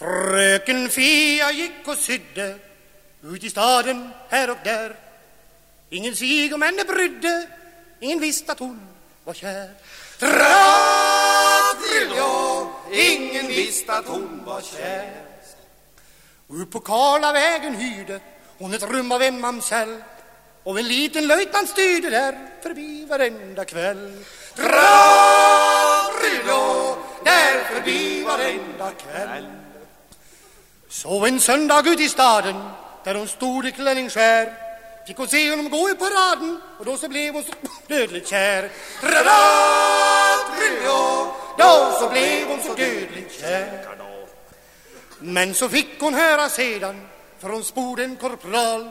Fröken Fia gick och sydde ut i staden här och där. Ingen sig om henne brydde, ingen visste att hon var kär. Trattrilå, ingen visste att hon var kär. Upp på Karlavägen hyrde hon ett rum av en mamsell och en liten löjtnant styrde där förbi varenda kväll. Trattrilå, där förbi varenda kväll. Så en söndag ut i staden där hon stod i klänningsskär fick hon se honom gå i paraden och då så blev hon så dödligt kär. Trattrilå, då så blev hon så dödligt kär. Men så fick hon höra sedan från spoden korpral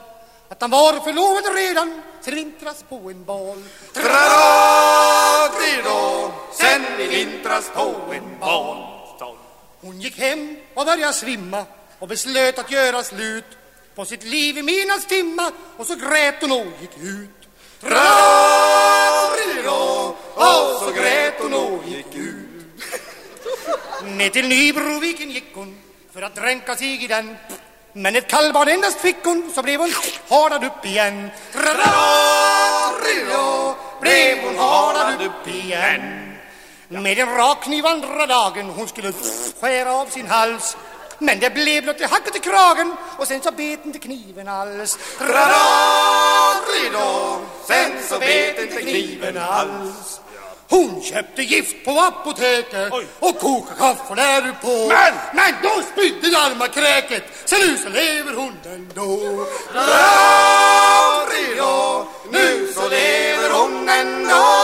att han var förlovad redan sen vintras på en bal. Trattrilå, sen i vintras på en bal. Hon gick hem och började svimma och beslöt att göra slut på sitt liv i minans timma och så grät hon och gick ut. Trattrilå, och så grät hon och gick ut. Ner till Nybroviken gick hon för att dränka sig i den men ett kallbad endast fick hon så blev hon harad upp igen. Trattrilå, blev hon harad upp igen. Med en rak kniv andra dagen hon skulle skära av sin hals men det blev blott ett hacket i kragen och sen så bet inte kniven alls. Trattrilå, sen så bet inte kniven alls. Hon köpte gift på apoteket och kokade kaffe där på. Men! Men då spydde Hjalmar-kräket, så nu så lever hon ändå. Trattrilå, nu så lever hon ändå.